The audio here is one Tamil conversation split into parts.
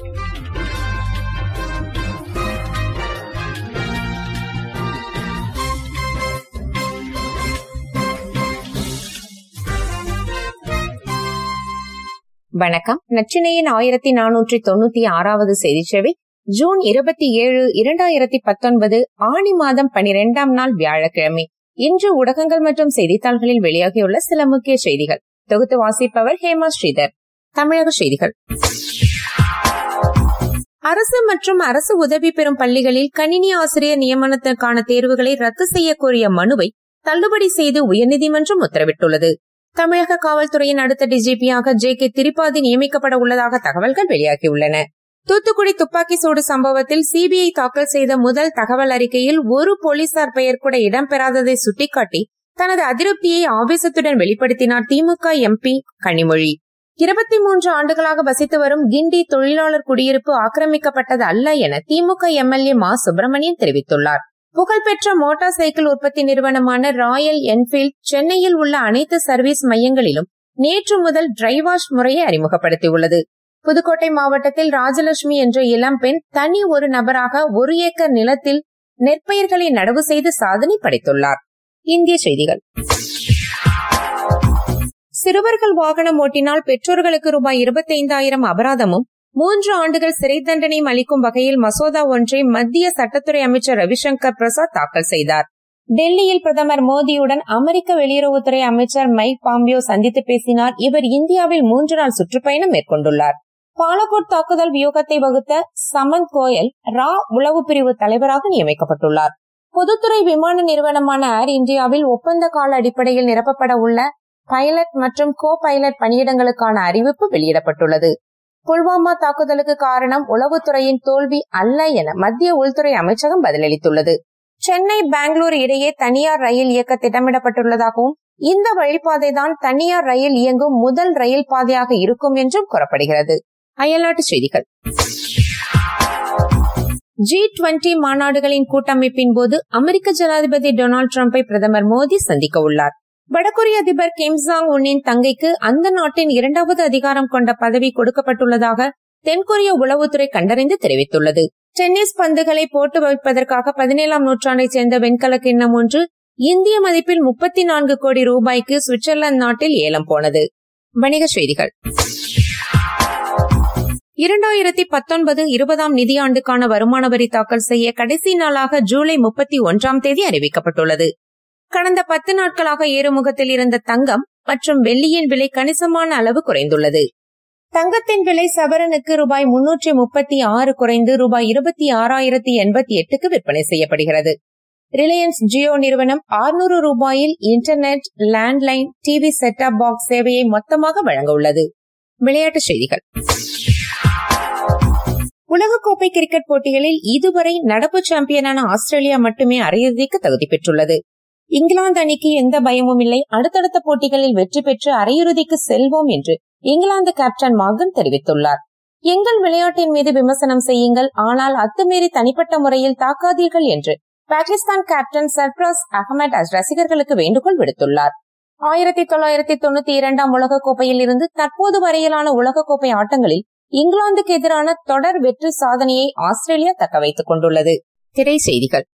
வணக்கம். நச்சினையின் ஆயிரத்தி நானூற்றி தொண்ணூத்தி ஆறாவது செய்தி சேவை ஜூன் இருபத்தி ஏழு இரண்டாயிரத்தி பத்தொன்பது ஆணி மாதம் பனிரெண்டாம் நாள் வியாழக்கிழமை. இன்று ஊடகங்கள் மற்றும் செய்தித்தாள்களில் வெளியாகியுள்ள சில முக்கிய செய்திகள். தொகுத்து வாசிப்பவர் ஹேமா ஸ்ரீதர். தமிழக செய்திகள். அரசு மற்றும் அரசு உதவி பெறும் பள்ளிகளில் கணினி ஆசிரியர் நியமனத்திற்கான தேர்வுகளை ரத்து செய்ய கோரிய மனுவை தள்ளுபடி செய்து உயர்நீதிமன்றம் உத்தரவிட்டுள்ளது. தமிழக காவல்துறையின் அடுத்த டிஜிபியாக ஜே கே திரிபாதி நியமிக்கப்பட உள்ளதாக தகவல்கள் வெளியாகியுள்ளன. தூத்துக்குடி துப்பாக்கி சூடு சம்பவத்தில் சிபிஐ தாக்கல் செய்த முதல் தகவல் அறிக்கையில் ஒரு போலீசார் பெயர் கூட இடம்பெறாததை சுட்டிக்காட்டி தனது அதிருப்தியை ஆவேசத்துடன் வெளிப்படுத்தினார் திமுக எம்பி கனிமொழி. இருபத்தி மூன்று ஆண்டுகளாக வசித்து வரும் கிண்டி தொழிலாளர் குடியிருப்பு ஆக்கிரமிக்கப்பட்டது அல்ல என திமுக எம்எல்ஏ மா. சுப்பிரமணியன் தெரிவித்துள்ளார். புகழ்பெற்ற மோட்டார் சைக்கிள் உற்பத்தி நிறுவனமான ராயல் என்ஃபீல்ட் சென்னையில் உள்ள அனைத்து சர்வீஸ் மையங்களிலும் நேற்று முதல் டிரைவாஷ் முறையை அறிமுகப்படுத்தியுள்ளது. புதுக்கோட்டை மாவட்டத்தில் ராஜலட்சுமி என்ற இளம்பெண் தனி ஒரு நபராக ஒரு ஏக்கர் நிலத்தில் நெற்பயிர்களை நடவு செய்து சாதனை படைத்துள்ளார். இந்திய செய்திகள். சிறுவர்கள் வாகனம் ஓட்டினால் பெற்றோர்களுக்கு ரூபாய் இருபத்தி ஐந்தாயிரம் அபராதமும் மூன்று ஆண்டுகள் சிறை தண்டனையும் அளிக்கும் வகையில் மசோதா ஒன்றை மத்திய சட்டத்துறை அமைச்சர் ரவிசங்கர் பிரசாத் தாக்கல் செய்தார். டெல்லியில் பிரதமர் மோடியுடன் அமெரிக்க வெளியுறவுத்துறை அமைச்சர் மைக் பாம்பியோ சந்தித்து பேசினார். இவர் இந்தியாவில் மூன்று நாள் சுற்றுப்பயணம் மேற்கொண்டுள்ளார். பாலகோட் தாக்குதல் வியூகத்தை வகுத்த சமந்த் கோயல் ரா உளவு பிரிவு தலைவராக நியமிக்கப்பட்டுள்ளார். பொதுத்துறை விமான நிறுவனமான ஏர் இந்தியாவில் ஒப்பந்த கால அடிப்படையில் நிரப்பப்பட உள்ள பைலட் மற்றும் கோ பைலட் பணியிடங்களுக்கான அறிவிப்பு வெளியிடப்பட்டுள்ளது. புல்வாமா தாக்குதலுக்கு காரணம் உளவுத்துறையின் தோல்வி அல்ல என மத்திய உள்துறை அமைச்சகம் பதிலளித்துள்ளது. சென்னை பெங்களூரு இடையே தனியார் ரயில் இயக்க திட்டமிடப்பட்டுள்ளதாகவும் இந்த வழிபாதைதான் தனியார் ரயில் இயங்கும் முதல் ரயில் பாதையாக இருக்கும் என்றும் கூறப்படுகிறது. அயல்நாட்டு செய்திகள். ஜி டுவெண்டி மாநாடுகளின் கூட்டமைப்பின் போது அமெரிக்க ஜனாதிபதி டொனால்டு டிரம்பை பிரதமர் மோடி சந்திக்க உள்ளார். வடகொரிய அதிபர் கிம் ஜாங் உன்னின் தங்கைக்கு அந்த நாட்டின் இரண்டாவது அதிகாரம் கொண்ட பதவி கொடுக்கப்பட்டுள்ளதாக தென்கொரிய உளவுத்துறை கண்டறிந்து தெரிவித்துள்ளது. டென்னிஸ் பந்துகளை போட்டு வைப்பதற்காக பதினேழாம் நூற்றாண்டைச் சேர்ந்த வெண்கல கிண்ணம் ஒன்று இந்திய மதிப்பில் முப்பத்தி நான்கு கோடி ரூபாய்க்கு சுவிட்சர்லாந்து நாட்டில் ஏலம் போனது. வணிக செய்திகள். இரண்டாயிரத்தி பத்தொன்பது இருபதாம் நிதியாண்டுக்கான வருமான வரி தாக்கல் செய்ய கடைசி நாளாக ஜூலை முப்பத்தி ஒன்றாம் தேதி அறிவிக்கப்பட்டுள்ளது. கடந்த பத்து நாட்களாக ஏறுமுகத்தில் இருந்த தங்கம் மற்றும் வெள்ளியின் விலை கணிசமான அளவு குறைந்துள்ளது. தங்கத்தின் விலை சவரனுக்கு ரூபாய் முன்னூற்றி முப்பத்தி ஆறு குறைந்து ரூபாய் இருபத்தி ஆறாயிரத்தி எண்பத்தி எட்டுக்கு விற்பனை செய்யப்படுகிறது. ரிலையன்ஸ் ஜியோ நிறுவனம் ஆறுநூறு ரூபாயில் internet landline TV set top box சேவையை மொத்தமாக வழங்க உள்ளது. விளையாட்டுச் செய்திகள். உலகக்கோப்பை கிரிக்கெட் போட்டிகளில் இதுவரை நடப்பு சாம்பியனான ஆஸ்திரேலியா மட்டுமே அரையிறுதிக்கு தகுதி பெற்றுள்ளது. இங்கிலாந்து அணிக்கு எந்த பயமும் இல்லை. அடுத்தடுத்த போட்டிகளில் வெற்றி பெற்று அரையிறுதிக்கு செல்வோம் என்று இங்கிலாந்து கேப்டன் மார்கன் தெரிவித்துள்ளார். எங்கள் விளையாட்டின் மீது விமர்சனம் செய்யுங்கள். ஆனால் அத்துமீறி தனிப்பட்ட முறையில் தாக்காதீர்கள் என்று பாகிஸ்தான் கேப்டன் சர்பிராஸ் அஸ் ரசிகர்களுக்கு வேண்டுகோள் விடுத்துள்ளார். ஆயிரத்தி தொள்ளாயிரத்தி தொண்ணூத்தி இரண்டாம் உலகக்கோப்பையில் இருந்து தற்போது வரையிலான உலகக்கோப்பை ஆட்டங்களில் இங்கிலாந்துக்கு எதிரான தொடர் வெற்றி சாதனையை ஆஸ்திரேலியா தக்க வைத்துக் கொண்டுள்ளது. திரை செய்திகள்.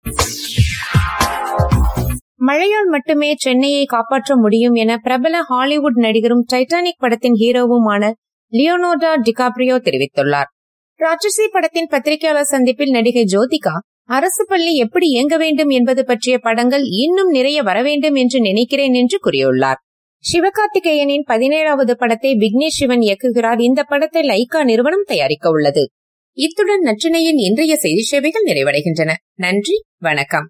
மழையால் மட்டுமே சென்னையை காப்பாற்ற முடியும் என பிரபல ஹாலிவுட் நடிகரும் டைட்டானிக் படத்தின் ஹீரோவுமான லியோனோடா டிகாப்ரியோ தெரிவித்துள்ளார். ராட்சசி படத்தின் பத்திரிகையாளர் சந்திப்பில் நடிகை ஜோதிகா அரசு பள்ளி எப்படி இயங்க வேண்டும் என்பது பற்றிய படங்கள் இன்னும் நிறைய வர வேண்டும் என்று நினைக்கிறேன் என்று கூறியுள்ளார். சிவகார்த்திகேயனின் பதினேழாவது படத்தை விக்னேஷ் சிவன் இயக்குகிறார். இந்த படத்தை லைகா நிறுவனம் தயாரிக்க உள்ளது. இத்துடன் நற்றினையின் இன்றைய செய்தி சேவைகள் நிறைவடைகின்றன. நன்றி வணக்கம்.